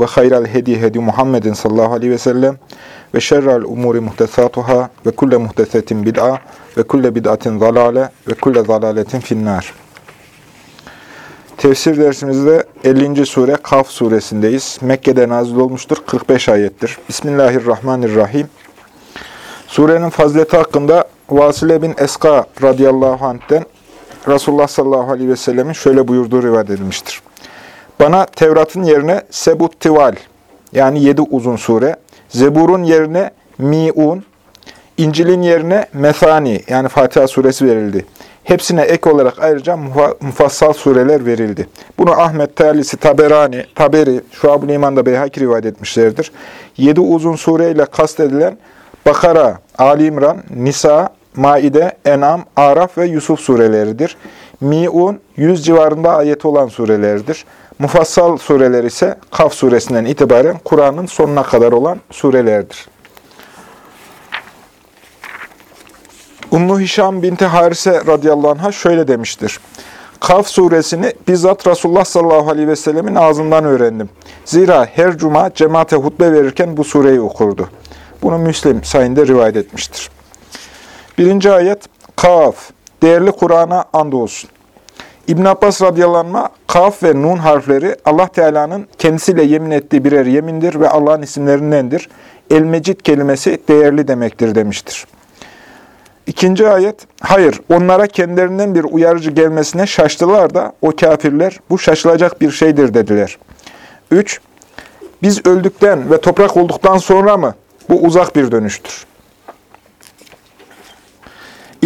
ve hayral hedi hedi Muhammedin sallallahu aleyhi ve sellem ve şerrel umuri muhtesatuhâ ve kulle muhtesetin bid'a ve kulle bid'atin zalale ve kulle zalaletin finnâr. Tefsir dersimizde 50. sure Kaf suresindeyiz. Mekke'de nazil olmuştur. 45 ayettir. Bismillahirrahmanirrahim. Surenin fazileti hakkında Vasile bin Eska radıyallahu anh'ten Resulullah sallallahu aleyhi ve sellemin şöyle buyurduğu rivayet edilmiştir. Bana Tevrat'ın yerine Sebut Tival yani yedi uzun sure, Zebur'un yerine Mi'un, İncil'in yerine Methani yani Fatiha suresi verildi. Hepsine ek olarak ayrıca mufassal sureler verildi. Bunu Ahmet Talisi, Taberani, Taberi, Şuab-ı İman'da Beyhaki rivayet etmişlerdir. Yedi uzun sureyle kastedilen Bakara, Ali İmran, Nisa, Maide, En'am, Araf ve Yusuf sureleridir. Mi'un, yüz civarında ayeti olan surelerdir. Mufassal sureler ise Kaf suresinden itibaren Kur'an'ın sonuna kadar olan surelerdir. Ummu Hişam binti Harise radıyallahu anh'a şöyle demiştir. Kaf suresini bizzat Resulullah sallallahu aleyhi ve sellemin ağzından öğrendim. Zira her cuma cemaate hutbe verirken bu sureyi okurdu. Bunu Müslim sayında rivayet etmiştir. Birinci ayet, Kaf, değerli Kur'an'a andolsun. İbn Abbas radıyallahu Kaf ve Nun harfleri Allah Teala'nın kendisiyle yemin ettiği birer yemindir ve Allah'ın isimlerindendir. El-Mecid kelimesi değerli demektir demiştir. İkinci ayet, hayır onlara kendilerinden bir uyarıcı gelmesine şaştılar da o kafirler bu şaşılacak bir şeydir dediler. Üç, biz öldükten ve toprak olduktan sonra mı? Bu uzak bir dönüştür.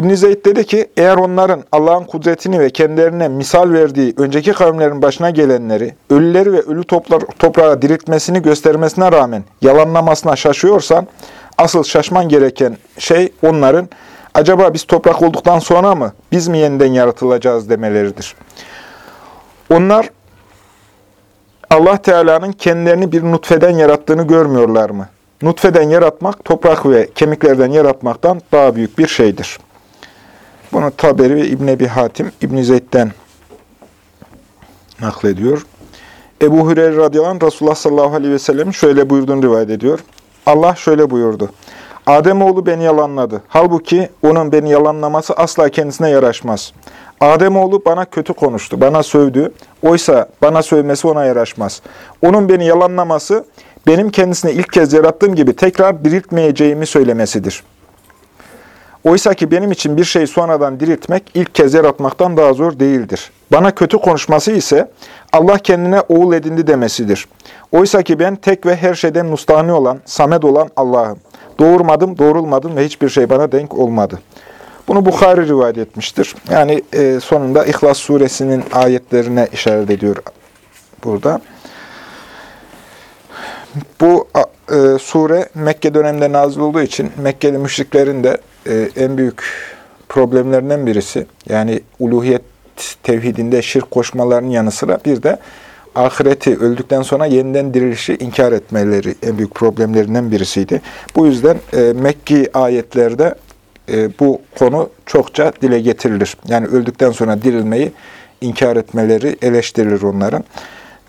İbn Zeyd dedi ki, eğer onların Allah'ın kudretini ve kendilerine misal verdiği önceki kavimlerin başına gelenleri, ölüleri ve ölü toplar, toprağa diriltmesini göstermesine rağmen yalanlamasına şaşıyorsan, asıl şaşman gereken şey onların, acaba biz toprak olduktan sonra mı, biz mi yeniden yaratılacağız demeleridir. Onlar, Allah Teala'nın kendilerini bir nutfeden yarattığını görmüyorlar mı? Nutfeden yaratmak, toprak ve kemiklerden yaratmaktan daha büyük bir şeydir. Bunu Taberi ve İbn Ebi Hatim İbn Zeyd'den naklediyor. Ebu Hureyre radıyallahu anh Resulullah sallallahu aleyhi ve sellem şöyle buyurduğunu rivayet ediyor. Allah şöyle buyurdu. Ademoğlu beni yalanladı. Halbuki onun beni yalanlaması asla kendisine yaraşmaz. Ademoğlu bana kötü konuştu, bana sövdü. Oysa bana sövmesi ona yaraşmaz. Onun beni yalanlaması, benim kendisine ilk kez yarattığım gibi tekrar diriltmeyeceğimi söylemesidir. Oysa ki benim için bir şey sonradan diriltmek ilk kez yaratmaktan daha zor değildir. Bana kötü konuşması ise Allah kendine oğul edindi demesidir. Oysa ki ben tek ve her şeyden mustani olan, samed olan Allah'ım. Doğurmadım, doğrulmadım ve hiçbir şey bana denk olmadı. Bunu Bukhari rivayet etmiştir. Yani e, sonunda İhlas suresinin ayetlerine işaret ediyor burada. Bu e, sure Mekke döneminde nazil olduğu için Mekkeli müşriklerin de e, en büyük problemlerinden birisi. Yani uluhiyet tevhidinde şirk koşmalarının yanı sıra bir de ahireti öldükten sonra yeniden dirilişi inkar etmeleri en büyük problemlerinden birisiydi. Bu yüzden e, Mekki ayetlerde e, bu konu çokça dile getirilir. Yani öldükten sonra dirilmeyi inkar etmeleri eleştirilir onların.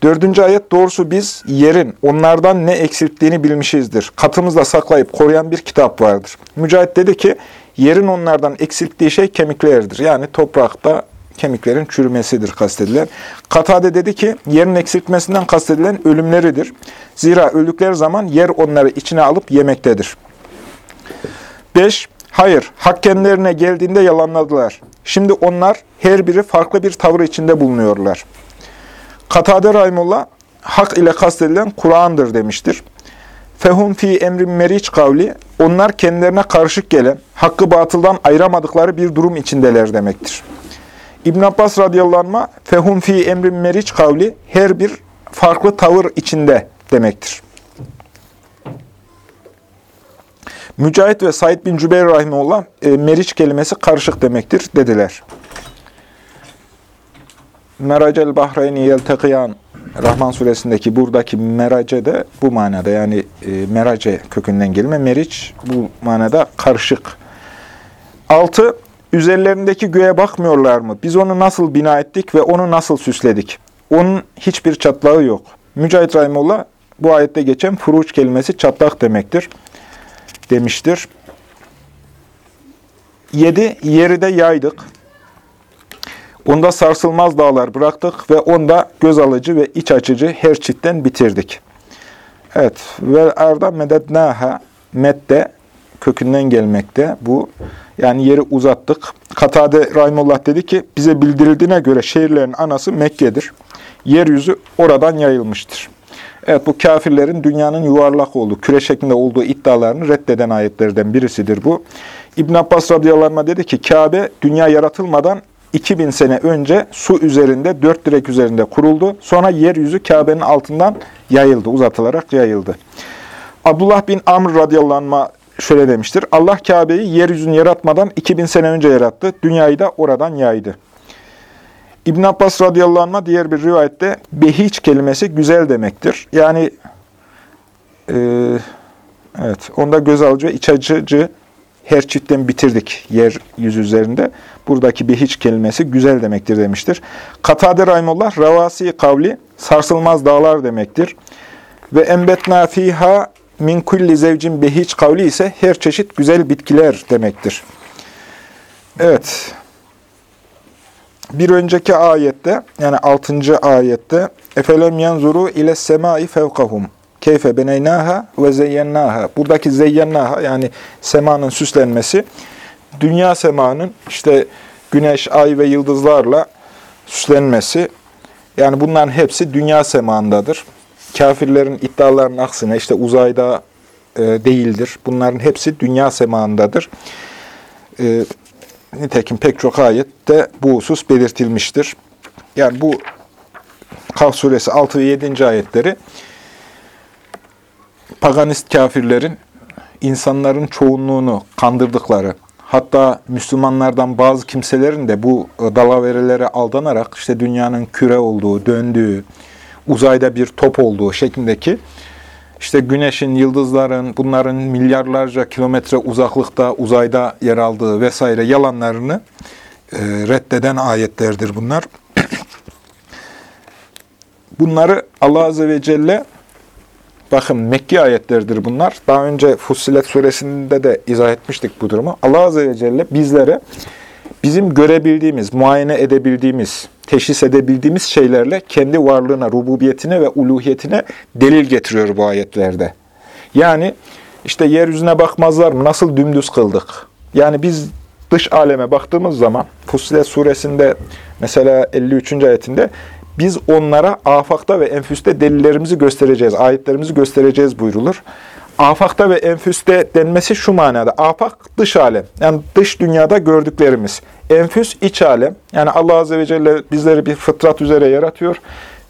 Dördüncü ayet doğrusu biz yerin onlardan ne eksilttiğini bilmişizdir. Katımızda saklayıp koruyan bir kitap vardır. Mücahit dedi ki yerin onlardan eksilttiği şey kemiklerdir. Yani toprakta kemiklerin çürümesidir kastedilen. Katade dedi ki yerin eksiltmesinden kastedilen ölümleridir. Zira öldükleri zaman yer onları içine alıp yemektedir. 5. Hayır, hak kendilerine geldiğinde yalanladılar. Şimdi onlar her biri farklı bir tavır içinde bulunuyorlar. Katade Rahimullah, hak ile kastedilen Kur'an'dır demiştir. Fehum fi emrin meriç kavli, onlar kendilerine karışık gelen, hakkı batıldan ayıramadıkları bir durum içindeler demektir. İbn Abbas radıyallahu anh, fehum fi emrin meriç kavli, her bir farklı tavır içinde demektir. Mücahit ve Said bin Cübeyr Rahimullah e, meriç kelimesi karışık demektir dediler. Meracel bahreyni yeltekiyan Rahman suresindeki buradaki merace de bu manada yani e, merace kökünden gelme. Meriç bu manada karışık. 6. Üzerlerindeki göğe bakmıyorlar mı? Biz onu nasıl bina ettik ve onu nasıl süsledik? Onun hiçbir çatlağı yok. Mücahit Rahimullah bu ayette geçen furuç kelimesi çatlak demektir. Demiştir. 7. Yeri de yaydık. Onda sarsılmaz dağlar bıraktık ve onda göz alıcı ve iç açıcı her çitten bitirdik. Evet. Ve arda medednaha medde kökünden gelmekte bu. Yani yeri uzattık. Katade Rahimullah dedi ki bize bildirildiğine göre şehirlerin anası Mekke'dir. Yeryüzü oradan yayılmıştır. Evet bu kafirlerin dünyanın yuvarlak olduğu, küre şeklinde olduğu iddialarını reddeden ayetlerden birisidir bu. İbn Abbas radıyallahu anh dedi ki Kabe dünya yaratılmadan 2000 sene önce su üzerinde, dört direk üzerinde kuruldu. Sonra yeryüzü Kabe'nin altından yayıldı, uzatılarak yayıldı. Abdullah bin Amr radıyallahu şöyle demiştir. Allah Kabe'yi yeryüzünü yaratmadan 2000 sene önce yarattı. Dünyayı da oradan yaydı. İbn Abbas radıyallahu diğer bir rivayette behiç kelimesi güzel demektir. Yani e, evet onda göz alıcı iç açıcı her çiftten bitirdik yer yüz üzerinde. Buradaki behiç kelimesi güzel demektir demiştir. Katade Rahimullah ravasi kavli sarsılmaz dağlar demektir. Ve embetna fiha min kulli zevcin behiç kavli ise her çeşit güzel bitkiler demektir. Evet. Bir önceki ayette yani 6. ayette efelem yanzuru ile semai fevkahum keyfe beneynaha ve zeyyennaha. Buradaki zeyyennaha yani semanın süslenmesi dünya semanın işte güneş, ay ve yıldızlarla süslenmesi yani bunların hepsi dünya semandadır. Kafirlerin iddialarının aksine işte uzayda e, değildir. Bunların hepsi dünya semandadır. E, nitekim pek çok ayette bu husus belirtilmiştir. Yani bu Kaf suresi 6 ve 7. ayetleri paganist kafirlerin insanların çoğunluğunu kandırdıkları, hatta Müslümanlardan bazı kimselerin de bu dalaverelere aldanarak işte dünyanın küre olduğu, döndüğü, uzayda bir top olduğu şeklindeki işte güneşin, yıldızların, bunların milyarlarca kilometre uzaklıkta, uzayda yer aldığı vesaire yalanlarını e, reddeden ayetlerdir bunlar. Bunları Allah Azze ve Celle, bakın Mekki ayetlerdir bunlar. Daha önce Fussilet suresinde de izah etmiştik bu durumu. Allah Azze ve Celle bizlere bizim görebildiğimiz, muayene edebildiğimiz, teşhis edebildiğimiz şeylerle kendi varlığına, rububiyetine ve uluhiyetine delil getiriyor bu ayetlerde. Yani işte yeryüzüne bakmazlar mı? Nasıl dümdüz kıldık? Yani biz dış aleme baktığımız zaman Fussilet suresinde mesela 53. ayetinde biz onlara afakta ve enfüste delillerimizi göstereceğiz, ayetlerimizi göstereceğiz buyrulur. Afakta ve enfüste denmesi şu manada. Afak dış alem. Yani dış dünyada gördüklerimiz. Enfüs iç alem. Yani Allah Azze ve Celle bizleri bir fıtrat üzere yaratıyor.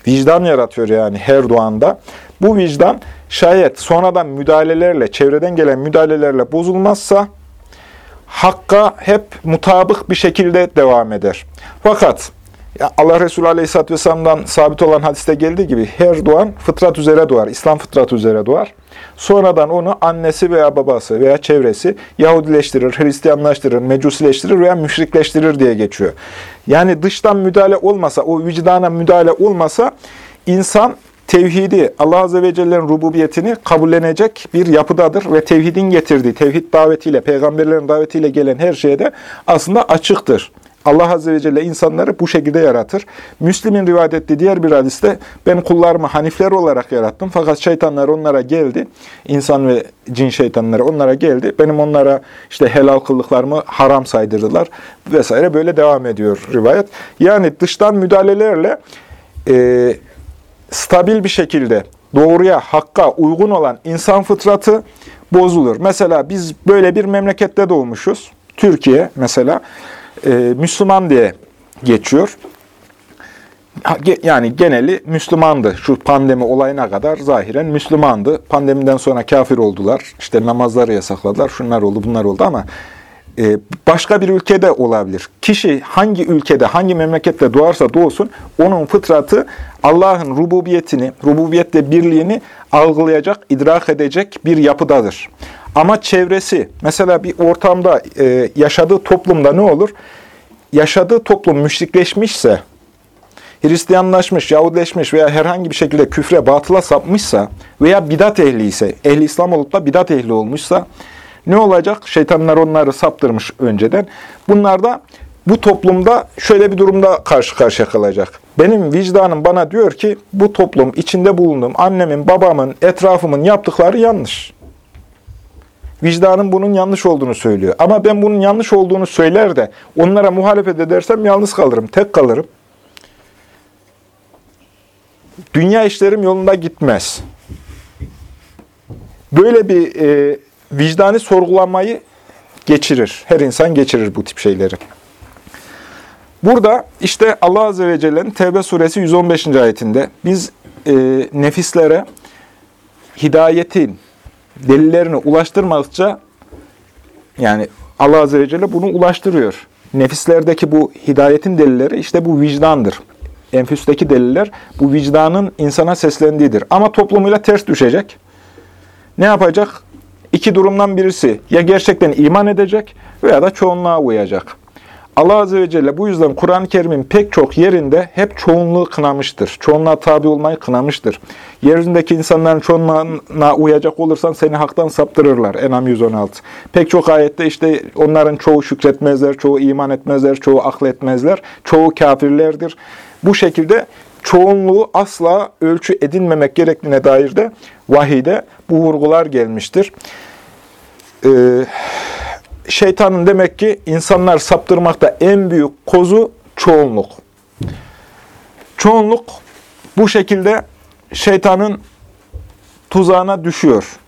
Vicdan yaratıyor yani her doğanda. Bu vicdan şayet sonradan müdahalelerle, çevreden gelen müdahalelerle bozulmazsa hakka hep mutabık bir şekilde devam eder. Fakat Allah Resulü Aleyhisselatü Vesselam'dan sabit olan hadiste geldiği gibi her doğan fıtrat üzere doğar, İslam fıtratı üzere doğar. Sonradan onu annesi veya babası veya çevresi Yahudileştirir, Hristiyanlaştırır, Mecusileştirir veya müşrikleştirir diye geçiyor. Yani dıştan müdahale olmasa, o vicdana müdahale olmasa insan tevhidi, Allah Azze ve Celle'nin rububiyetini kabullenecek bir yapıdadır ve tevhidin getirdiği, tevhid davetiyle, peygamberlerin davetiyle gelen her şeye de aslında açıktır. Allah Azze ve Celle insanları bu şekilde yaratır. Müslim'in rivayet ettiği diğer bir hadiste ben kullarımı hanifler olarak yarattım. Fakat şeytanlar onlara geldi. İnsan ve cin şeytanları onlara geldi. Benim onlara işte helal kıldıklarımı haram saydırdılar vesaire böyle devam ediyor rivayet. Yani dıştan müdahalelerle e, stabil bir şekilde doğruya, hakka uygun olan insan fıtratı bozulur. Mesela biz böyle bir memlekette doğmuşuz. Türkiye mesela e, Müslüman diye geçiyor. Yani geneli Müslümandı. Şu pandemi olayına kadar zahiren Müslümandı. Pandemiden sonra kafir oldular. İşte namazları yasakladılar. Şunlar oldu, bunlar oldu ama başka bir ülkede olabilir. Kişi hangi ülkede, hangi memlekette doğarsa doğsun, onun fıtratı Allah'ın rububiyetini, rububiyetle birliğini algılayacak, idrak edecek bir yapıdadır. Ama çevresi, mesela bir ortamda, e, yaşadığı toplumda ne olur? Yaşadığı toplum müşrikleşmişse, Hristiyanlaşmış, Yahudileşmiş veya herhangi bir şekilde küfre, batıla sapmışsa veya bidat ehli ise, ehli İslam olup da bidat ehli olmuşsa ne olacak? Şeytanlar onları saptırmış önceden. Bunlar da bu toplumda şöyle bir durumda karşı karşıya kalacak. Benim vicdanım bana diyor ki bu toplum içinde bulunduğum annemin, babamın, etrafımın yaptıkları yanlış. Vicdanım bunun yanlış olduğunu söylüyor. Ama ben bunun yanlış olduğunu söyler de onlara muhalefet edersem yalnız kalırım, tek kalırım. Dünya işlerim yolunda gitmez. Böyle bir e, vicdani sorgulamayı geçirir. Her insan geçirir bu tip şeyleri. Burada işte Allah Azze ve Celle'nin Tevbe suresi 115. ayetinde biz e, nefislere hidayetin delillerini ulaştırmadıkça yani Allah Azze ve Celle bunu ulaştırıyor. Nefislerdeki bu hidayetin delilleri işte bu vicdandır. Enfüsteki deliller bu vicdanın insana seslendiğidir. Ama toplumuyla ters düşecek. Ne yapacak? İki durumdan birisi ya gerçekten iman edecek veya da çoğunluğa uyacak. Allah Azze ve Celle bu yüzden Kur'an-ı Kerim'in pek çok yerinde hep çoğunluğu kınamıştır. Çoğunluğa tabi olmayı kınamıştır. Yeryüzündeki insanların çoğunluğuna uyacak olursan seni haktan saptırırlar. Enam 116. Pek çok ayette işte onların çoğu şükretmezler, çoğu iman etmezler, çoğu akletmezler, çoğu kafirlerdir. Bu şekilde çoğunluğu asla ölçü edinmemek gerektiğine dair de vahide bu vurgular gelmiştir. Ee, şeytanın demek ki insanlar saptırmakta en büyük kozu çoğunluk. Çoğunluk bu şekilde şeytanın tuzağına düşüyor.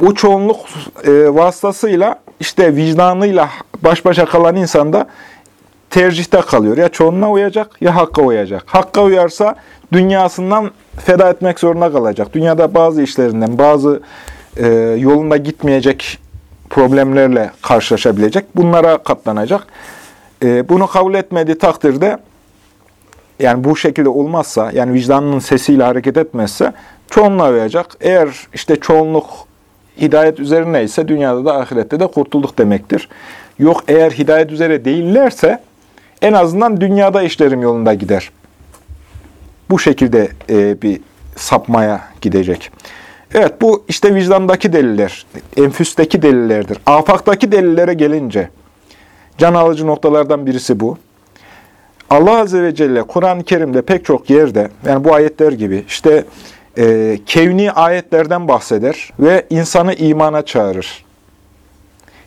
Bu çoğunluk e, vasıtasıyla işte vicdanıyla baş başa kalan insan da tercihte kalıyor. Ya çoğunluğa uyacak ya hakka uyacak. Hakka uyarsa dünyasından feda etmek zorunda kalacak. Dünyada bazı işlerinden, bazı e, yolunda gitmeyecek problemlerle karşılaşabilecek. Bunlara katlanacak. E, bunu kabul etmediği takdirde yani bu şekilde olmazsa, yani vicdanının sesiyle hareket etmezse çoğunluğa uyacak. Eğer işte çoğunluk hidayet üzerine ise dünyada da ahirette de kurtulduk demektir. Yok eğer hidayet üzere değillerse en azından dünyada işlerim yolunda gider. Bu şekilde e, bir sapmaya gidecek. Evet bu işte vicdandaki deliller, enfüsteki delillerdir. Afaktaki delillere gelince, can alıcı noktalardan birisi bu. Allah Azze ve Celle Kur'an-ı Kerim'de pek çok yerde, yani bu ayetler gibi işte e, kevni ayetlerden bahseder ve insanı imana çağırır.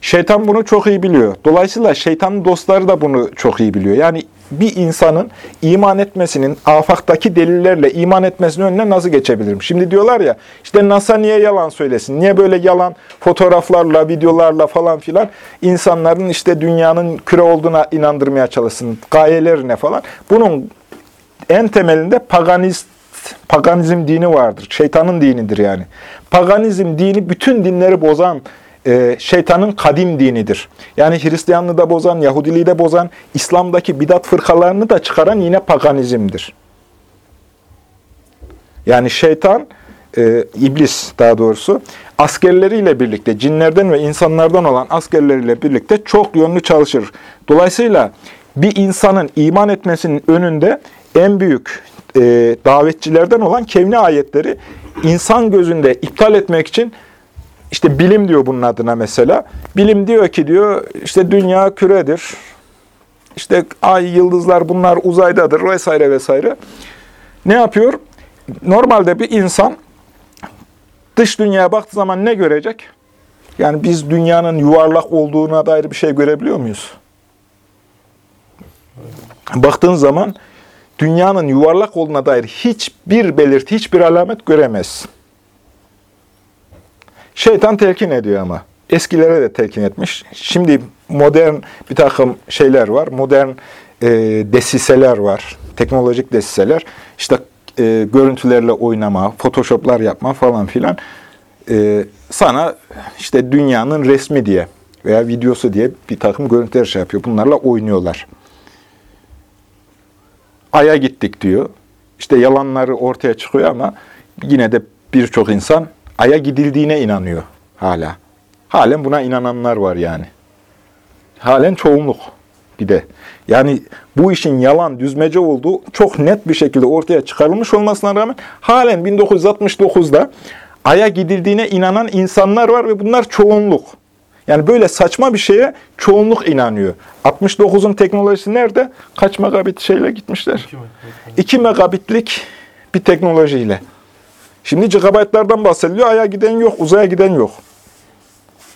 Şeytan bunu çok iyi biliyor. Dolayısıyla şeytanın dostları da bunu çok iyi biliyor. Yani bir insanın iman etmesinin, afaktaki delillerle iman etmesinin önüne nasıl geçebilirim? Şimdi diyorlar ya, işte NASA niye yalan söylesin? Niye böyle yalan fotoğraflarla, videolarla falan filan insanların işte dünyanın küre olduğuna inandırmaya çalışsın? Gayelerine falan. Bunun en temelinde paganist, paganizm dini vardır. Şeytanın dinidir yani. Paganizm dini bütün dinleri bozan, e, şeytanın kadim dinidir. Yani Hristiyanlığı da bozan, Yahudiliği de bozan, İslam'daki bidat fırkalarını da çıkaran yine paganizmdir. Yani şeytan, e, iblis daha doğrusu, askerleriyle birlikte, cinlerden ve insanlardan olan askerleriyle birlikte çok yönlü çalışır. Dolayısıyla bir insanın iman etmesinin önünde en büyük e, davetçilerden olan kevni ayetleri insan gözünde iptal etmek için işte bilim diyor bunun adına mesela. Bilim diyor ki diyor işte dünya küredir. İşte ay, yıldızlar bunlar uzaydadır vesaire vesaire. Ne yapıyor? Normalde bir insan dış dünyaya baktığı zaman ne görecek? Yani biz dünyanın yuvarlak olduğuna dair bir şey görebiliyor muyuz? Baktığın zaman dünyanın yuvarlak olduğuna dair hiçbir belirti, hiçbir alamet göremezsin. Şeytan telkin ediyor ama. Eskilere de telkin etmiş. Şimdi modern bir takım şeyler var. Modern e, desiseler var. Teknolojik desiseler. İşte e, görüntülerle oynama, photoshoplar yapma falan filan. E, sana işte dünyanın resmi diye veya videosu diye bir takım görüntüler şey yapıyor. Bunlarla oynuyorlar. Ay'a gittik diyor. İşte yalanları ortaya çıkıyor ama yine de birçok insan Ay'a gidildiğine inanıyor hala. Halen buna inananlar var yani. Halen çoğunluk bir de. Yani bu işin yalan, düzmece olduğu çok net bir şekilde ortaya çıkarılmış olmasına rağmen halen 1969'da Ay'a gidildiğine inanan insanlar var ve bunlar çoğunluk. Yani böyle saçma bir şeye çoğunluk inanıyor. 69'un teknolojisi nerede? Kaç megabit şeyle gitmişler? 2 megabitlik bir teknolojiyle. Şimdi gigabaytlardan bahsediliyor. Ay'a giden yok, uzaya giden yok.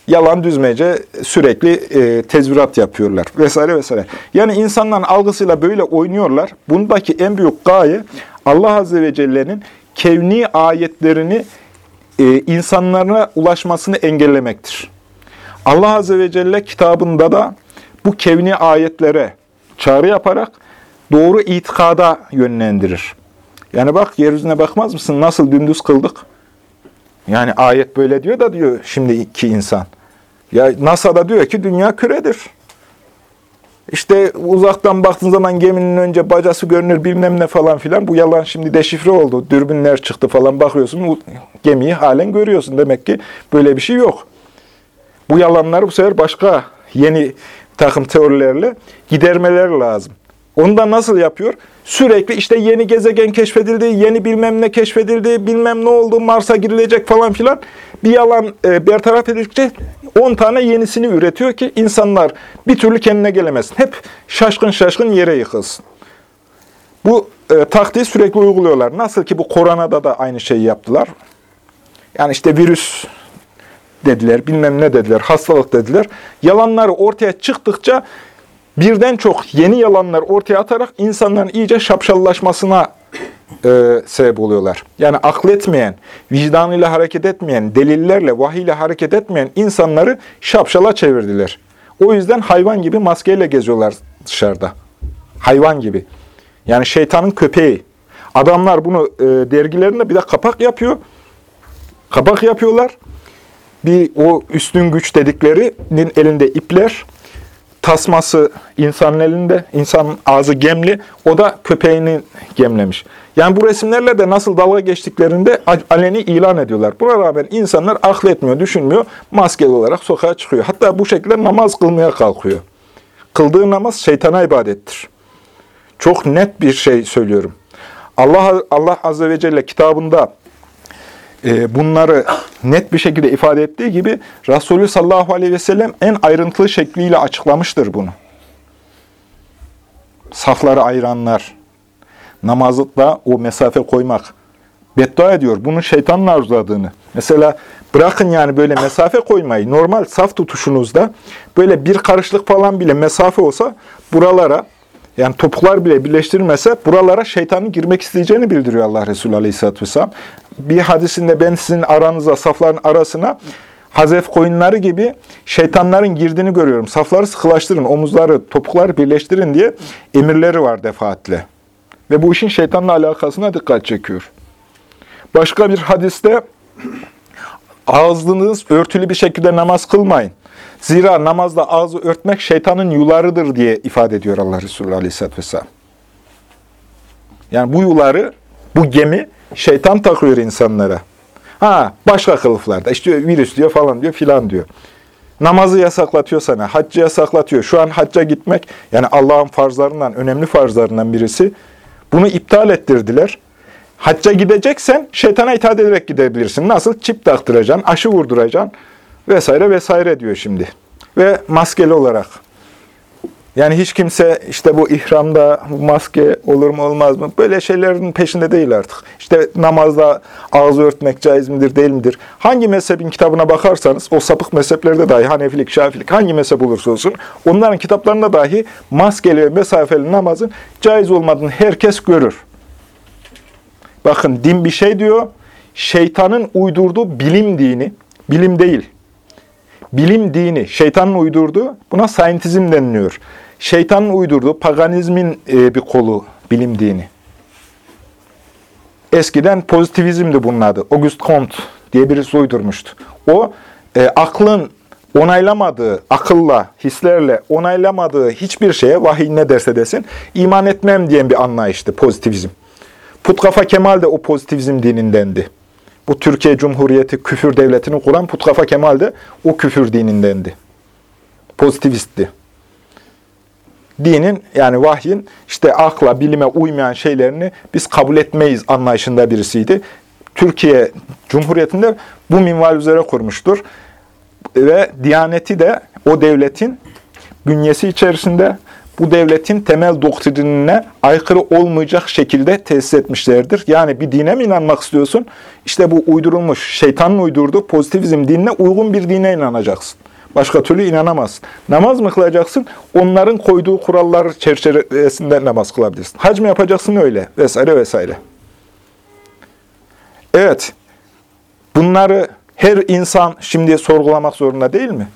Yalan düzmece sürekli e, tezvirat yapıyorlar vesaire vesaire. Yani insanların algısıyla böyle oynuyorlar. Bundaki en büyük gaye Allah Azze ve Celle'nin kevni ayetlerini e, insanlara ulaşmasını engellemektir. Allah Azze ve Celle kitabında da bu kevni ayetlere çağrı yaparak doğru itikada yönlendirir. Yani bak yeryüzüne bakmaz mısın? Nasıl dümdüz kıldık? Yani ayet böyle diyor da diyor şimdiki insan. Ya NASA da diyor ki dünya küredir. İşte uzaktan baktığın zaman geminin önce bacası görünür bilmem ne falan filan. Bu yalan şimdi deşifre oldu. Dürbünler çıktı falan bakıyorsun gemiyi halen görüyorsun. Demek ki böyle bir şey yok. Bu yalanları bu sefer başka yeni takım teorilerle gidermeler lazım. Onu da nasıl yapıyor? Sürekli işte yeni gezegen keşfedildi, yeni bilmem ne keşfedildi, bilmem ne oldu, Mars'a girilecek falan filan. Bir yalan e, bertaraf edildikçe 10 tane yenisini üretiyor ki insanlar bir türlü kendine gelemesin. Hep şaşkın şaşkın yere yıkılsın. Bu e, taktiği sürekli uyguluyorlar. Nasıl ki bu koronada da aynı şeyi yaptılar. Yani işte virüs dediler, bilmem ne dediler, hastalık dediler. Yalanları ortaya çıktıkça birden çok yeni yalanlar ortaya atarak insanların iyice şapşallaşmasına e, sebep oluyorlar. Yani akletmeyen, vicdanıyla hareket etmeyen, delillerle, vahiyle hareket etmeyen insanları şapşala çevirdiler. O yüzden hayvan gibi maskeyle geziyorlar dışarıda. Hayvan gibi. Yani şeytanın köpeği. Adamlar bunu e, dergilerinde bir de kapak yapıyor. Kapak yapıyorlar. Bir o üstün güç dediklerinin elinde ipler, tasması insanın elinde, insanın ağzı gemli, o da köpeğini gemlemiş. Yani bu resimlerle de nasıl dalga geçtiklerinde aleni ilan ediyorlar. Buna rağmen insanlar akletmiyor, düşünmüyor, maskeli olarak sokağa çıkıyor. Hatta bu şekilde namaz kılmaya kalkıyor. Kıldığı namaz şeytana ibadettir. Çok net bir şey söylüyorum. Allah, Allah Azze ve Celle kitabında bunları net bir şekilde ifade ettiği gibi Resulü sallallahu aleyhi ve sellem en ayrıntılı şekliyle açıklamıştır bunu. Safları ayıranlar, namazda o mesafe koymak, beddua ediyor. Bunun şeytanın arzuladığını. Mesela bırakın yani böyle mesafe koymayı. Normal saf tutuşunuzda böyle bir karışlık falan bile mesafe olsa buralara yani topuklar bile birleştirilmese buralara şeytanın girmek isteyeceğini bildiriyor Allah Resulü Aleyhisselatü Vesselam. Bir hadisinde ben sizin aranıza, safların arasına hazef koyunları gibi şeytanların girdiğini görüyorum. Safları sıkılaştırın, omuzları, topukları birleştirin diye emirleri var defaatle. Ve bu işin şeytanla alakasına dikkat çekiyor. Başka bir hadiste ağzınız örtülü bir şekilde namaz kılmayın. Zira namazda ağzı örtmek şeytanın yularıdır diye ifade ediyor Allah Resulü Aleyhisselatü Vesselam. Yani bu yuları, bu gemi şeytan takıyor insanlara. Ha başka kılıflarda işte virüs diyor falan diyor filan diyor. Namazı yasaklatıyor sana, haccı yasaklatıyor. Şu an hacca gitmek yani Allah'ın farzlarından, önemli farzlarından birisi. Bunu iptal ettirdiler. Hacca gideceksen şeytana itaat ederek gidebilirsin. Nasıl? Çip taktıracaksın, aşı vurduracaksın vesaire vesaire diyor şimdi. Ve maskeli olarak. Yani hiç kimse işte bu ihramda maske olur mu olmaz mı? Böyle şeylerin peşinde değil artık. İşte namazda ağzı örtmek caiz midir değil midir? Hangi mezhebin kitabına bakarsanız o sapık mezheplerde dahi Hanefilik, Şafilik hangi mezhep olursa olsun onların kitaplarında dahi maskeli ve mesafeli namazın caiz olmadığını herkes görür. Bakın din bir şey diyor. Şeytanın uydurduğu bilim dini, bilim değil. Bilim dini, şeytanın uydurduğu, buna scientism deniliyor. Şeytanın uydurduğu paganizmin e, bir kolu bilim dini. Eskiden pozitivizmdi bunun adı. Auguste Comte diye birisi uydurmuştu. O e, aklın onaylamadığı, akılla, hislerle onaylamadığı hiçbir şeye vahiy ne derse desin iman etmem diyen bir anlayıştı pozitivizm. Putkafa Kemal de o pozitivizm dinindendi. Bu Türkiye Cumhuriyeti küfür devletini kuran Putkafa Kemal de o küfür dinindendi. Pozitivistti. Dinin yani vahyin işte akla, bilime uymayan şeylerini biz kabul etmeyiz anlayışında birisiydi. Türkiye Cumhuriyeti'nde bu minval üzere kurmuştur. Ve Diyaneti de o devletin bünyesi içerisinde bu devletin temel doktrinine aykırı olmayacak şekilde tesis etmişlerdir. Yani bir dine mi inanmak istiyorsun? İşte bu uydurulmuş, şeytanın uydurduğu pozitivizm dinine uygun bir dine inanacaksın. Başka türlü inanamazsın. Namaz mı kılacaksın? Onların koyduğu kurallar çerçevesinde namaz kılabilirsin. Hac mı yapacaksın öyle? Vesaire vesaire. Evet. Bunları her insan şimdi sorgulamak zorunda değil mi?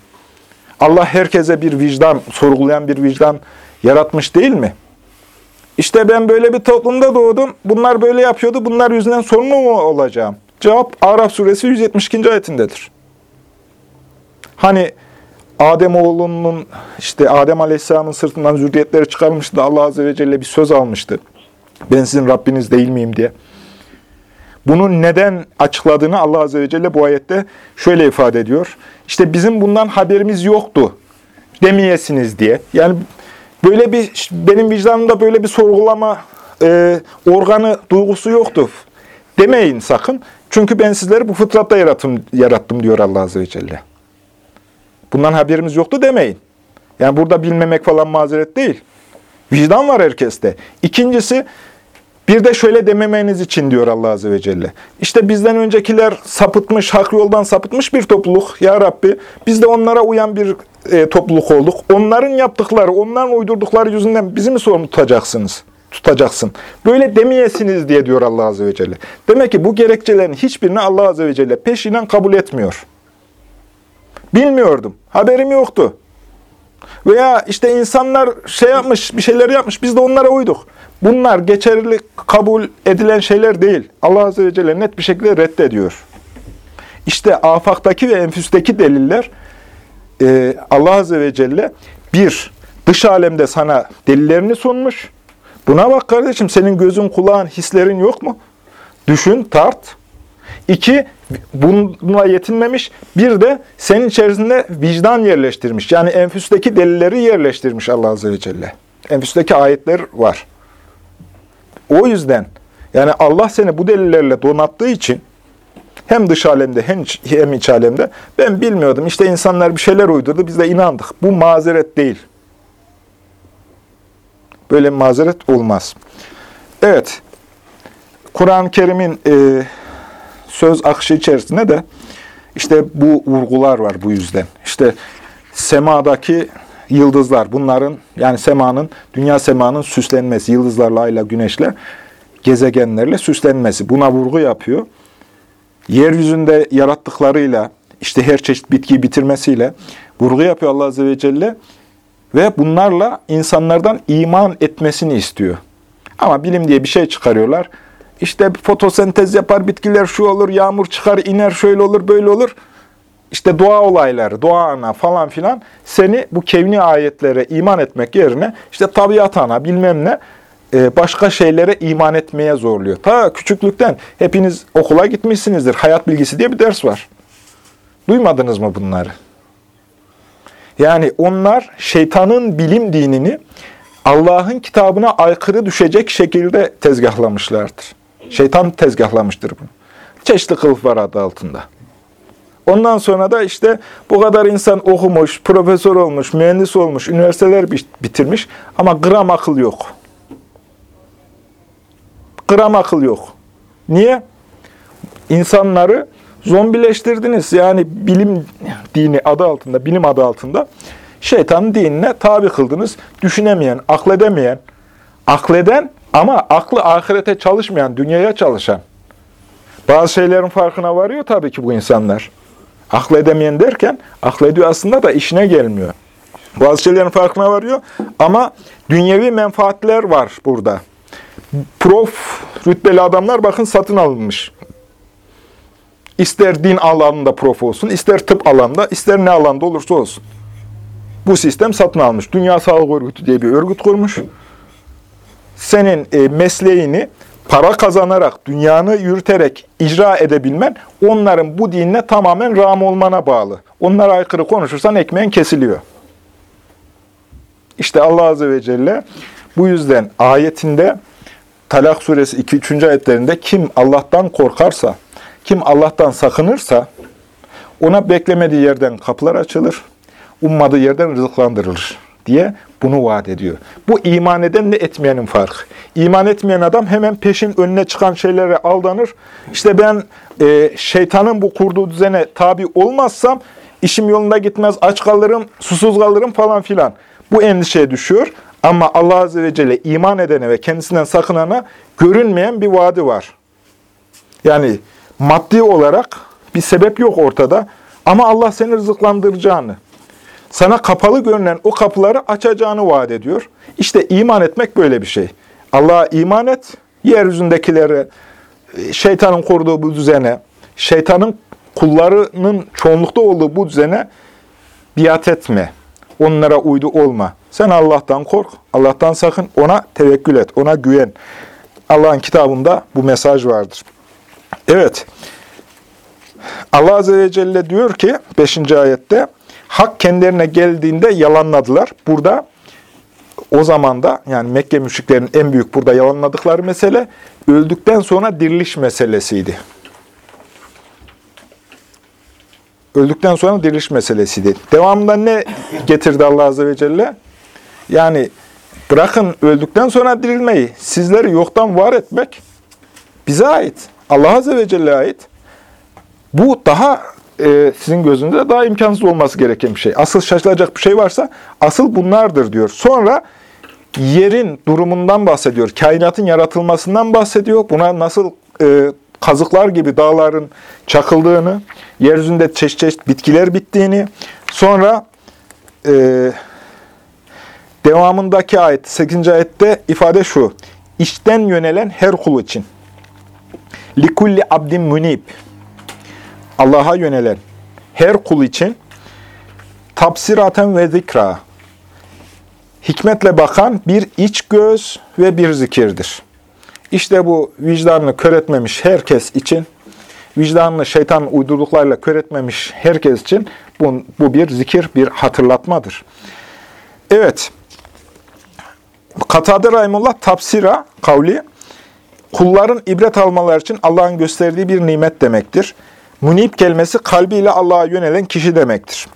Allah herkese bir vicdan, sorgulayan bir vicdan yaratmış değil mi? İşte ben böyle bir toplumda doğdum, bunlar böyle yapıyordu, bunlar yüzünden sorumlu mu olacağım? Cevap Araf suresi 172. ayetindedir. Hani Adem oğlunun işte Adem Aleyhisselam'ın sırtından zürriyetleri çıkarmıştı. Allah Azze ve Celle bir söz almıştı. Ben sizin Rabbiniz değil miyim diye. Bunun neden açıkladığını Allah Azze ve Celle bu ayette şöyle ifade ediyor. İşte bizim bundan haberimiz yoktu demeyesiniz diye. Yani böyle bir benim vicdanımda böyle bir sorgulama e, organı duygusu yoktu. Demeyin sakın. Çünkü ben sizleri bu fıtratta yarattım, yarattım diyor Allah Azze ve Celle. Bundan haberimiz yoktu demeyin. Yani burada bilmemek falan mazeret değil. Vicdan var herkeste. İkincisi, bir de şöyle dememeniz için diyor Allah Azze ve Celle. İşte bizden öncekiler sapıtmış, hak yoldan sapıtmış bir topluluk. Ya Rabbi, biz de onlara uyan bir e, topluluk olduk. Onların yaptıkları, onların uydurdukları yüzünden bizi mi sorumlu tutacaksınız? Tutacaksın. Böyle demeyesiniz diye diyor Allah Azze ve Celle. Demek ki bu gerekçelerin hiçbirini Allah Azze ve Celle peşinen kabul etmiyor. Bilmiyordum. Haberim yoktu. Veya işte insanlar şey yapmış, bir şeyler yapmış, biz de onlara uyduk. Bunlar geçerli kabul edilen şeyler değil. Allah Azze ve Celle net bir şekilde reddediyor. İşte afaktaki ve enfüsteki deliller e, Allah Azze ve Celle bir, dış alemde sana delillerini sunmuş. Buna bak kardeşim, senin gözün, kulağın, hislerin yok mu? Düşün, tart. İki, bununla yetinmemiş. Bir de senin içerisinde vicdan yerleştirmiş. Yani enfüsteki delilleri yerleştirmiş Allah Azze ve Celle. Enfüsteki ayetler var. O yüzden yani Allah seni bu delillerle donattığı için hem dış alemde hem, hem iç alemde ben bilmiyordum. İşte insanlar bir şeyler uydurdu biz de inandık. Bu mazeret değil. Böyle mazeret olmaz. Evet. Kur'an-ı Kerim'in e, söz akışı içerisinde de işte bu vurgular var bu yüzden. İşte semadaki yıldızlar, bunların yani semanın, dünya semanın süslenmesi, yıldızlarla, ayla, güneşle, gezegenlerle süslenmesi. Buna vurgu yapıyor. Yeryüzünde yarattıklarıyla, işte her çeşit bitkiyi bitirmesiyle vurgu yapıyor Allah Azze ve Celle. Ve bunlarla insanlardan iman etmesini istiyor. Ama bilim diye bir şey çıkarıyorlar. İşte fotosentez yapar, bitkiler şu olur, yağmur çıkar, iner, şöyle olur, böyle olur. İşte doğa olayları, doğa ana falan filan seni bu kevni ayetlere iman etmek yerine işte tabiat ana bilmem ne e, başka şeylere iman etmeye zorluyor. Ta küçüklükten hepiniz okula gitmişsinizdir. Hayat bilgisi diye bir ders var. Duymadınız mı bunları? Yani onlar şeytanın bilim dinini Allah'ın kitabına aykırı düşecek şekilde tezgahlamışlardır. Şeytan tezgahlamıştır bunu. Çeşitli kılıf var adı altında. Ondan sonra da işte bu kadar insan okumuş, profesör olmuş, mühendis olmuş, üniversiteler bitirmiş ama gram akıl yok. Gram akıl yok. Niye? İnsanları zombileştirdiniz. Yani bilim dini adı altında, bilim adı altında şeytanın dinine tabi kıldınız. Düşünemeyen, akledemeyen, akleden ama aklı ahirete çalışmayan, dünyaya çalışan. Bazı şeylerin farkına varıyor tabii ki bu insanlar. Akledemeyen derken, aklediyor aslında da işine gelmiyor. Bazı şeylerin farkına varıyor ama dünyevi menfaatler var burada. Prof, rütbeli adamlar bakın satın alınmış. İster din alanında prof olsun, ister tıp alanında, ister ne alanda olursa olsun. Bu sistem satın almış. Dünya Sağlık Örgütü diye bir örgüt kurmuş. Senin e, mesleğini para kazanarak, dünyanı yürüterek icra edebilmen, onların bu dinine tamamen ram olmana bağlı. Onlara aykırı konuşursan ekmeğin kesiliyor. İşte Allah Azze ve Celle bu yüzden ayetinde Talak suresi 2-3. ayetlerinde kim Allah'tan korkarsa, kim Allah'tan sakınırsa ona beklemediği yerden kapılar açılır, ummadığı yerden rızıklandırılır diye bunu vaat ediyor. Bu iman edenle etmeyenin farkı. İman etmeyen adam hemen peşin önüne çıkan şeylere aldanır. İşte ben e, şeytanın bu kurduğu düzene tabi olmazsam işim yolunda gitmez, aç kalırım, susuz kalırım falan filan. Bu endişeye düşüyor. Ama Allah Azze ve Celle iman edene ve kendisinden sakınana görünmeyen bir vaadi var. Yani maddi olarak bir sebep yok ortada. Ama Allah seni rızıklandıracağını, sana kapalı görünen o kapıları açacağını vaat ediyor. İşte iman etmek böyle bir şey. Allah'a iman et, yeryüzündekilere, şeytanın kurduğu bu düzene, şeytanın kullarının çoğunlukta olduğu bu düzene biat etme. Onlara uydu olma. Sen Allah'tan kork, Allah'tan sakın, ona tevekkül et, ona güven. Allah'ın kitabında bu mesaj vardır. Evet, Allah Azze ve Celle diyor ki 5. ayette, hak kendilerine geldiğinde yalanladılar. Burada o zaman da yani Mekke müşriklerinin en büyük burada yalanladıkları mesele öldükten sonra diriliş meselesiydi. Öldükten sonra diriliş meselesiydi. Devamında ne getirdi Allah Azze ve Celle? Yani bırakın öldükten sonra dirilmeyi, sizleri yoktan var etmek bize ait. Allah Azze ve Celle'ye ait. Bu daha e, sizin gözünüzde daha imkansız olması gereken bir şey. Asıl şaşılacak bir şey varsa asıl bunlardır diyor. Sonra yerin durumundan bahsediyor. Kainatın yaratılmasından bahsediyor. Buna nasıl e, kazıklar gibi dağların çakıldığını, yeryüzünde çeşit çeşit bitkiler bittiğini, sonra e, devamındaki ayet, 8. ayette ifade şu, içten yönelen her kul için. Likulli abdin münib. Allah'a yönelen her kul için tapsiraten ve zikra. Hikmetle bakan bir iç göz ve bir zikirdir. İşte bu vicdanını kör etmemiş herkes için, vicdanını şeytan uydurduklarıyla kör etmemiş herkes için bu, bu bir zikir, bir hatırlatmadır. Evet, Katade Rahimullah tapsira kavli, kulların ibret almaları için Allah'ın gösterdiği bir nimet demektir. Munib kelimesi kalbiyle Allah'a yönelen kişi demektir.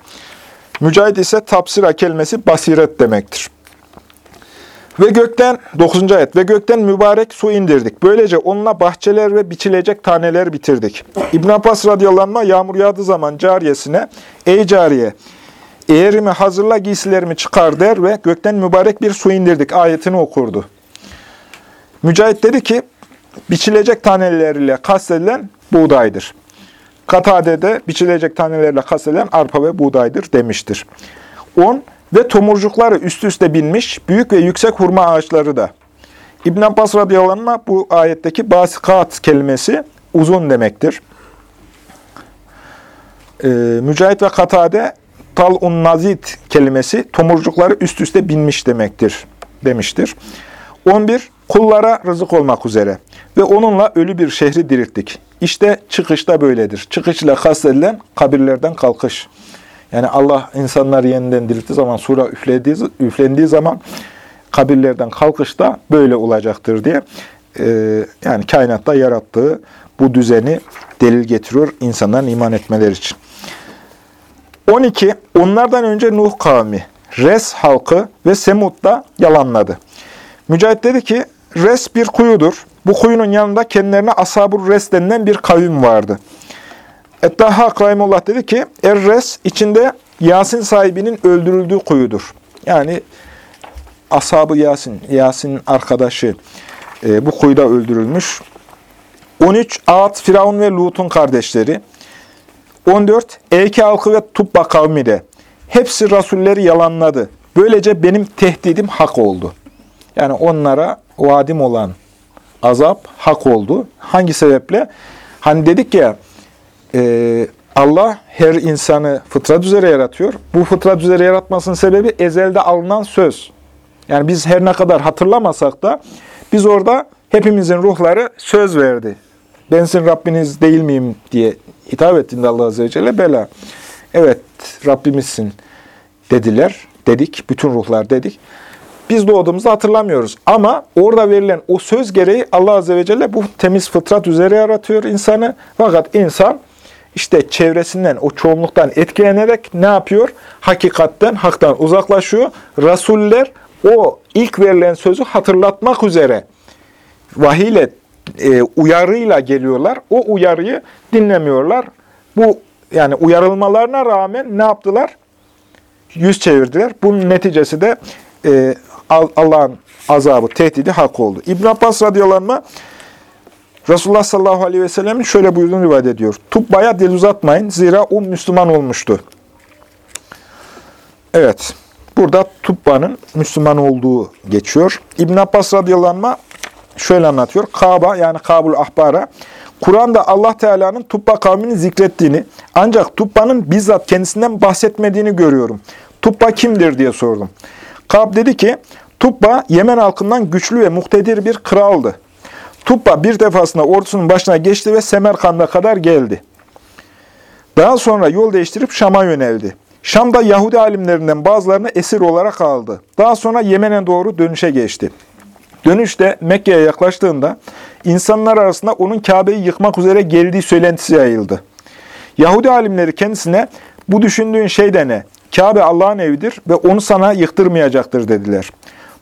Mücahit ise tapsira kelimesi basiret demektir. Ve gökten, 9. ayet, ve gökten mübarek su indirdik. Böylece onunla bahçeler ve biçilecek taneler bitirdik. İbn Abbas radıyallahu yağmur yağdığı zaman cariyesine, ey cariye, eğerimi hazırla giysilerimi çıkar der ve gökten mübarek bir su indirdik ayetini okurdu. Mücahit dedi ki, biçilecek taneleriyle kastedilen buğdaydır. Katade'de biçilecek tanelerle kastedilen arpa ve buğdaydır demiştir. 10. Ve tomurcukları üst üste binmiş büyük ve yüksek hurma ağaçları da. İbn Abbas radıyallahu bu ayetteki basikat kelimesi uzun demektir. Ee, Mücahit ve Katade talun nazit kelimesi tomurcukları üst üste binmiş demektir demiştir. 11. Kullara rızık olmak üzere ve onunla ölü bir şehri dirilttik. İşte çıkışta böyledir. Çıkış ile kastedilen kabirlerden kalkış. Yani Allah insanları yeniden dirilttiği zaman, sura üflediği, üflendiği zaman kabirlerden kalkışta böyle olacaktır diye e, yani kainatta yarattığı bu düzeni delil getiriyor insanların iman etmeleri için. 12. Onlardan önce Nuh kavmi, Res halkı ve Semud da yalanladı. Mücahit dedi ki, Res bir kuyudur. Bu kuyunun yanında kendilerine Ashab-ı Res denilen bir kavim vardı. Ettahhak Rahimullah dedi ki, Erres içinde Yasin sahibinin öldürüldüğü kuyudur. Yani Ashab-ı Yasin, Yasin'in arkadaşı e, bu kuyuda öldürülmüş. 13. Ağat, Firavun ve Lut'un kardeşleri. 14. Eyke halkı ve Tubba kavmi de. Hepsi rasulleri yalanladı. Böylece benim tehdidim hak oldu. Yani onlara vadim olan azap hak oldu. Hangi sebeple? Hani dedik ya, e, Allah her insanı fıtrat üzere yaratıyor. Bu fıtrat üzere yaratmasının sebebi ezelde alınan söz. Yani biz her ne kadar hatırlamasak da biz orada hepimizin ruhları söz verdi. Ben sizin Rabbiniz değil miyim diye hitap ettiğinde Allah Azze ve Celle bela. Evet Rabbimizsin dediler. Dedik. Bütün ruhlar dedik. Biz doğduğumuzu hatırlamıyoruz. Ama orada verilen o söz gereği Allah Azze ve Celle bu temiz fıtrat üzere yaratıyor insanı. Fakat insan işte çevresinden, o çoğunluktan etkilenerek ne yapıyor? Hakikatten, haktan uzaklaşıyor. Rasuller o ilk verilen sözü hatırlatmak üzere vahiyle, e, uyarıyla geliyorlar. O uyarıyı dinlemiyorlar. Bu yani uyarılmalarına rağmen ne yaptılar? Yüz çevirdiler. Bunun neticesi de e, Allah'ın azabı, tehdidi hak oldu. İbn Abbas radıyallahu anh Resulullah sallallahu aleyhi ve sellem'in şöyle buyurduğunu rivayet ediyor. Tubba'ya dil uzatmayın zira o Müslüman olmuştu. Evet. Burada Tubba'nın Müslüman olduğu geçiyor. İbn Abbas radıyallahu şöyle anlatıyor. Kaaba yani Kabul Ahbar'a Kur'an'da Allah Teala'nın Tubba kavmini zikrettiğini ancak Tubba'nın bizzat kendisinden bahsetmediğini görüyorum. Tubba kimdir diye sordum. Kab dedi ki Tubba Yemen halkından güçlü ve muhtedir bir kraldı. Tubba bir defasında ordusunun başına geçti ve Semerkand'a kadar geldi. Daha sonra yol değiştirip Şam'a yöneldi. Şam'da Yahudi alimlerinden bazılarını esir olarak aldı. Daha sonra Yemen'e doğru dönüşe geçti. Dönüşte Mekke'ye yaklaştığında insanlar arasında onun Kabe'yi yıkmak üzere geldiği söylentisi yayıldı. Yahudi alimleri kendisine bu düşündüğün şey de ne? Kabe Allah'ın evidir ve onu sana yıktırmayacaktır dediler.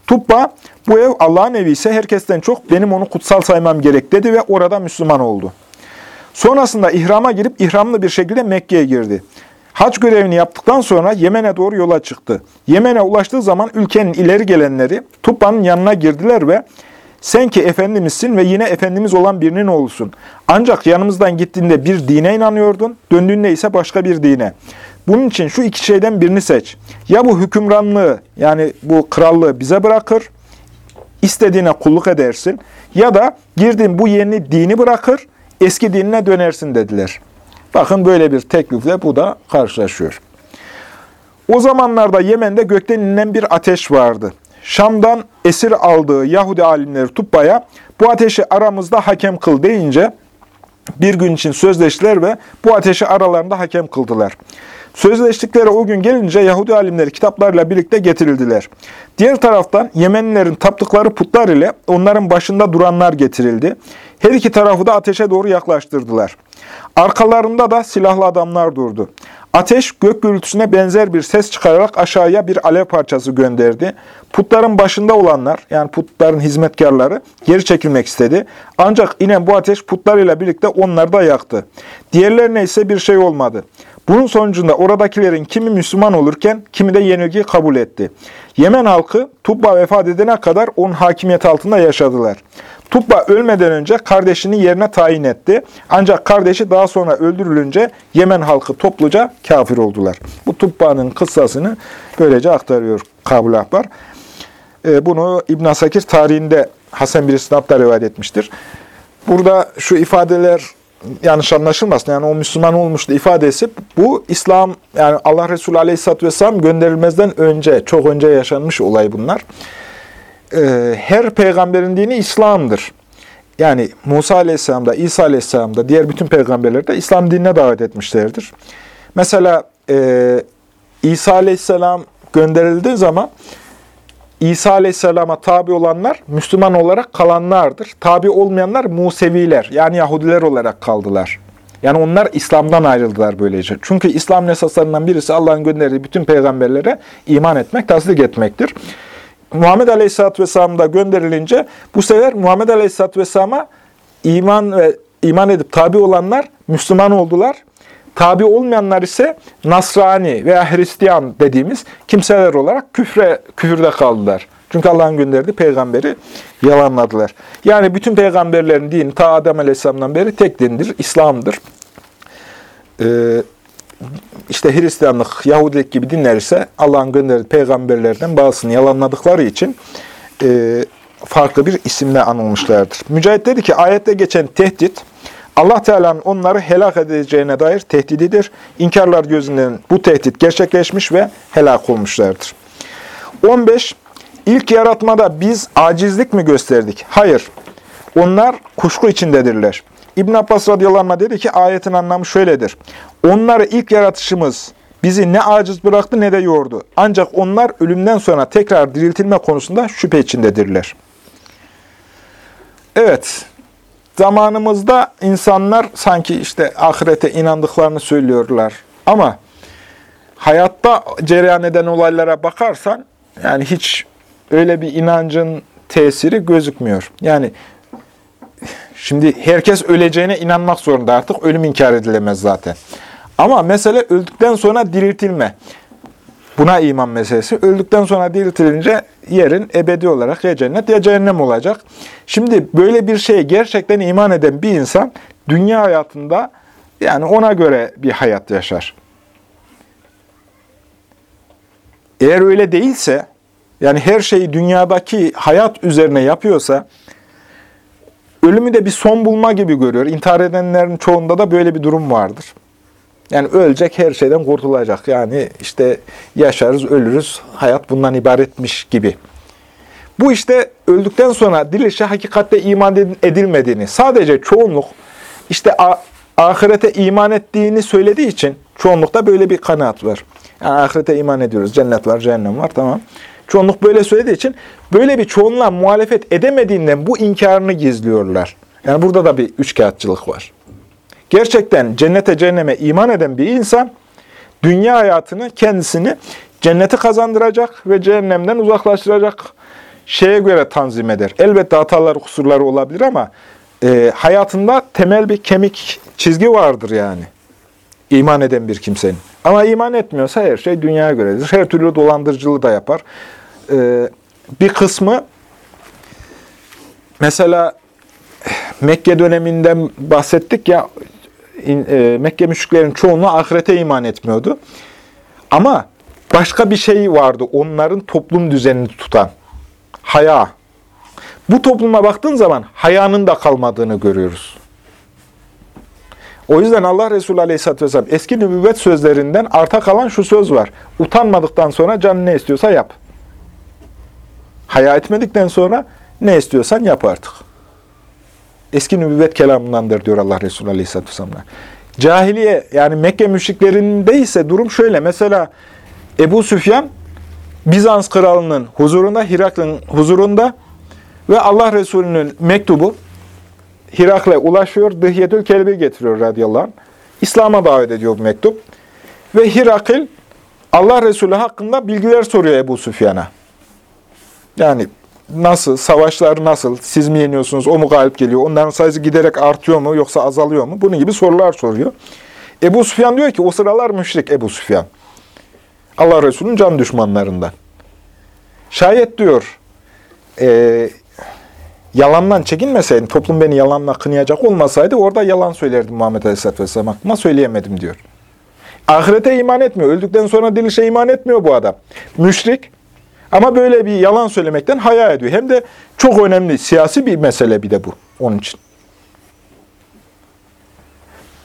Tubba, bu ev Allah'ın evi ise herkesten çok benim onu kutsal saymam gerek dedi ve orada Müslüman oldu. Sonrasında ihrama girip ihramlı bir şekilde Mekke'ye girdi. Hac görevini yaptıktan sonra Yemen'e doğru yola çıktı. Yemen'e ulaştığı zaman ülkenin ileri gelenleri Tubba'nın yanına girdiler ve sen ki Efendimizsin ve yine Efendimiz olan birinin oğlusun. Ancak yanımızdan gittiğinde bir dine inanıyordun, döndüğünde ise başka bir dine. Bunun için şu iki şeyden birini seç. Ya bu hükümranlığı yani bu krallığı bize bırakır, istediğine kulluk edersin ya da girdiğin bu yeni dini bırakır, eski dinine dönersin dediler. Bakın böyle bir teklifle bu da karşılaşıyor. O zamanlarda Yemen'de gökten inen bir ateş vardı. Şam'dan esir aldığı Yahudi alimleri Tubba'ya bu ateşi aramızda hakem kıl deyince bir gün için sözleştiler ve bu ateşi aralarında hakem kıldılar. Sözleştikleri o gün gelince Yahudi alimleri kitaplarla birlikte getirildiler. Diğer taraftan Yemenlilerin taptıkları putlar ile onların başında duranlar getirildi. Her iki tarafı da ateşe doğru yaklaştırdılar. Arkalarında da silahlı adamlar durdu. Ateş gök gürültüsüne benzer bir ses çıkararak aşağıya bir alev parçası gönderdi. Putların başında olanlar, yani putların hizmetkarları geri çekilmek istedi. Ancak inen bu ateş putlarıyla birlikte onları da yaktı. Diğerlerine ise bir şey olmadı. Bunun sonucunda oradakilerin kimi Müslüman olurken kimi de yenilgiyi kabul etti. Yemen halkı Tubba vefat edene kadar onun hakimiyet altında yaşadılar. Tubba ölmeden önce kardeşini yerine tayin etti. Ancak kardeşi daha sonra öldürülünce Yemen halkı topluca kafir oldular. Bu Tubba'nın kıssasını böylece aktarıyor Kabul Ahbar. Ee, bunu İbn Asakir tarihinde Hasan bir İsnab'da rivayet etmiştir. Burada şu ifadeler yanlış anlaşılmasın. Yani o Müslüman olmuştu ifadesi bu İslam yani Allah Resulü Aleyhisselatü Vesselam gönderilmezden önce çok önce yaşanmış olay bunlar. Ee, her peygamberin dini İslam'dır. Yani Musa Aleyhisselam'da, İsa Aleyhisselam'da, diğer bütün peygamberler de İslam dinine davet etmişlerdir. Mesela e, İsa Aleyhisselam gönderildiği zaman İsa Aleyhisselam'a tabi olanlar Müslüman olarak kalanlardır. Tabi olmayanlar Museviler yani Yahudiler olarak kaldılar. Yani onlar İslam'dan ayrıldılar böylece. Çünkü İslam esaslarından birisi Allah'ın gönderdiği bütün peygamberlere iman etmek, tasdik etmektir. Muhammed Aleyhisselatü Vesselam da gönderilince bu sefer Muhammed Aleyhisselatü Vesselam'a iman ve iman edip tabi olanlar Müslüman oldular. Tabi olmayanlar ise Nasrani veya Hristiyan dediğimiz kimseler olarak küfre, küfürde kaldılar. Çünkü Allah'ın gönderdiği peygamberi yalanladılar. Yani bütün peygamberlerin dini ta Adem Aleyhisselam'dan beri tek dindir, İslam'dır. Ee, işte Hristiyanlık, Yahudilik gibi dinler ise Allah'ın gönderdiği peygamberlerden bazısını yalanladıkları için e, farklı bir isimle anılmışlardır. Mücahit dedi ki ayette geçen tehdit Allah Teala'nın onları helak edeceğine dair tehdididir. İnkarlar gözünden bu tehdit gerçekleşmiş ve helak olmuşlardır. 15. İlk yaratmada biz acizlik mi gösterdik? Hayır. Onlar kuşku içindedirler. İbn Abbas radıyallahu dedi ki ayetin anlamı şöyledir. Onları ilk yaratışımız bizi ne aciz bıraktı ne de yordu. Ancak onlar ölümden sonra tekrar diriltilme konusunda şüphe içindedirler. Evet, zamanımızda insanlar sanki işte ahirete inandıklarını söylüyorlar. Ama hayatta cereyan eden olaylara bakarsan yani hiç öyle bir inancın tesiri gözükmüyor. Yani şimdi herkes öleceğine inanmak zorunda artık. Ölüm inkar edilemez zaten. Ama mesele öldükten sonra diriltilme. Buna iman meselesi. Öldükten sonra diriltilince yerin ebedi olarak ya cennet ya cehennem olacak. Şimdi böyle bir şeye gerçekten iman eden bir insan dünya hayatında yani ona göre bir hayat yaşar. Eğer öyle değilse, yani her şeyi dünyadaki hayat üzerine yapıyorsa, ölümü de bir son bulma gibi görüyor. İntihar edenlerin çoğunda da böyle bir durum vardır. Yani ölecek, her şeyden kurtulacak. Yani işte yaşarız, ölürüz, hayat bundan ibaretmiş gibi. Bu işte öldükten sonra dirilişe hakikatte iman edilmediğini, sadece çoğunluk işte ahirete iman ettiğini söylediği için çoğunlukta böyle bir kanaat var. Yani ahirete iman ediyoruz, cennet var, cehennem var, tamam. Çoğunluk böyle söylediği için böyle bir çoğunluğa muhalefet edemediğinden bu inkarını gizliyorlar. Yani burada da bir üçkağıtçılık var. Gerçekten cennete cehenneme iman eden bir insan dünya hayatını kendisini cenneti kazandıracak ve cehennemden uzaklaştıracak şeye göre tanzim eder. Elbette hataları, kusurları olabilir ama e, hayatında temel bir kemik çizgi vardır yani. İman eden bir kimsenin. Ama iman etmiyorsa her şey dünyaya göredir. Her türlü dolandırıcılığı da yapar. E, bir kısmı mesela Mekke döneminden bahsettik ya e, Mekke müşriklerin çoğunluğu ahirete iman etmiyordu. Ama başka bir şey vardı onların toplum düzenini tutan. Haya. Bu topluma baktığın zaman hayanın da kalmadığını görüyoruz. O yüzden Allah Resulü Aleyhisselatü Vesselam eski nübüvvet sözlerinden arta kalan şu söz var. Utanmadıktan sonra can ne istiyorsa yap. Haya etmedikten sonra ne istiyorsan yap artık. Eski nübüvvet kelamındandır diyor Allah Resulü Aleyhisselatü Vesselam'la. Cahiliye yani Mekke müşriklerinde ise durum şöyle. Mesela Ebu Süfyan Bizans kralının huzurunda, Hirakl'ın huzurunda ve Allah Resulü'nün mektubu Hirakle ulaşıyor, Dıhyetül Kelbi getiriyor radıyallahu anh. İslam'a davet ediyor bu mektup. Ve Hirakil Allah Resulü hakkında bilgiler soruyor Ebu Süfyan'a. Yani nasıl, savaşlar nasıl, siz mi yeniyorsunuz, o mu galip geliyor, onların sayısı giderek artıyor mu yoksa azalıyor mu? Bunun gibi sorular soruyor. Ebu Süfyan diyor ki o sıralar müşrik Ebu Süfyan. Allah Resulü'nün can düşmanlarından. Şayet diyor, e, yalandan çekinmeseydim, toplum beni yalanla kınayacak olmasaydı orada yalan söylerdim Muhammed Aleyhisselatü Vesselam hakkında söyleyemedim diyor. Ahirete iman etmiyor. Öldükten sonra dirilişe iman etmiyor bu adam. Müşrik. Ama böyle bir yalan söylemekten haya ediyor. Hem de çok önemli, siyasi bir mesele bir de bu onun için.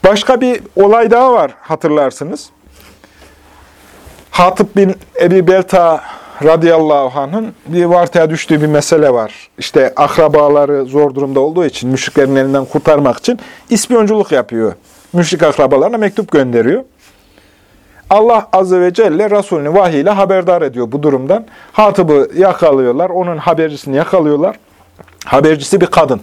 Başka bir olay daha var hatırlarsınız. Hatip bin Ebi Belta radıyallahu anh'ın bir vartaya düştüğü bir mesele var. İşte akrabaları zor durumda olduğu için, müşriklerin elinden kurtarmak için ispiyonculuk yapıyor. Müşrik akrabalarına mektup gönderiyor. Allah Azze ve Celle Resulünü vahiy ile haberdar ediyor bu durumdan. Hatıbı yakalıyorlar, onun habercisini yakalıyorlar. Habercisi bir kadın.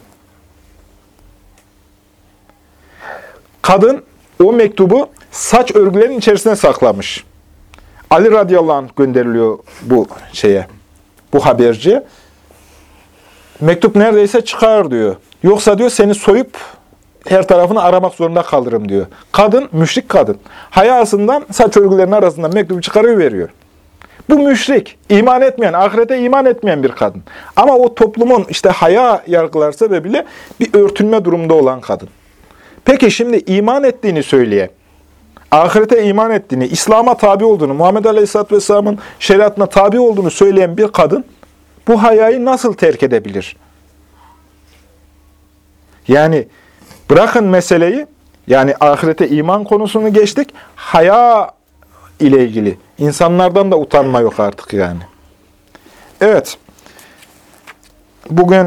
Kadın o mektubu saç örgülerinin içerisine saklamış. Ali radıyallahu anh gönderiliyor bu şeye, bu haberci. Mektup neredeyse çıkar diyor. Yoksa diyor seni soyup her tarafını aramak zorunda kalırım diyor. Kadın, müşrik kadın. Hayasından saç örgülerinin arasından mektubu çıkarıyor veriyor. Bu müşrik, iman etmeyen, ahirete iman etmeyen bir kadın. Ama o toplumun işte haya yargılar sebebiyle bir örtünme durumda olan kadın. Peki şimdi iman ettiğini söyleye, ahirete iman ettiğini, İslam'a tabi olduğunu, Muhammed Aleyhisselatü Vesselam'ın şeriatına tabi olduğunu söyleyen bir kadın bu hayayı nasıl terk edebilir? Yani bırakın meseleyi, yani ahirete iman konusunu geçtik, haya ile ilgili. insanlardan da utanma yok artık yani. Evet. Bugün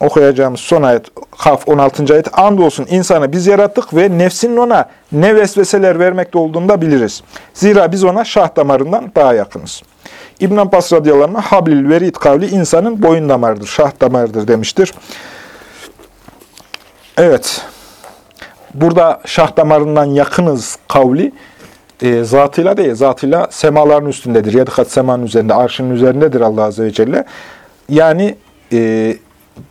okuyacağımız son ayet, Kaf 16. ayet. Andolsun insanı biz yarattık ve nefsinin ona ne vesveseler vermekte olduğunu da biliriz. Zira biz ona şah damarından daha yakınız. İbn Abbas radıyallahu anh, Hablil verid kavli insanın boyun damarıdır, şah damarıdır demiştir. Evet. Burada şah damarından yakınız kavli, e, zatıyla değil, zatıyla semaların üstündedir. Yedi kat semanın üzerinde, arşının üzerindedir Allah Azze ve Celle. Yani e,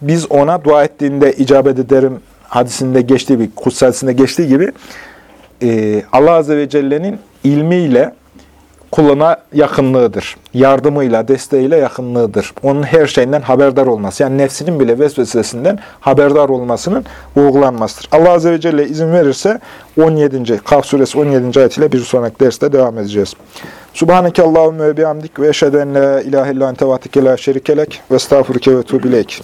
biz ona dua ettiğinde icabet ederim hadisinde geçtiği gibi, kutsalisinde geçtiği gibi e, Allah Azze ve Celle'nin ilmiyle kuluna yakınlığıdır. Yardımıyla, desteğiyle yakınlığıdır. Onun her şeyinden haberdar olması. Yani nefsinin bile vesvesesinden haberdar olmasının uygulanmasıdır. Allah Azze ve Celle izin verirse 17. Kaf suresi 17. ayet ile bir sonraki derste devam edeceğiz. Subhaneke Allahümme ve bihamdik ve eşhedü en la ilahe illa ente vahdike la şerikelek ve estağfurke ve tuğbileyk.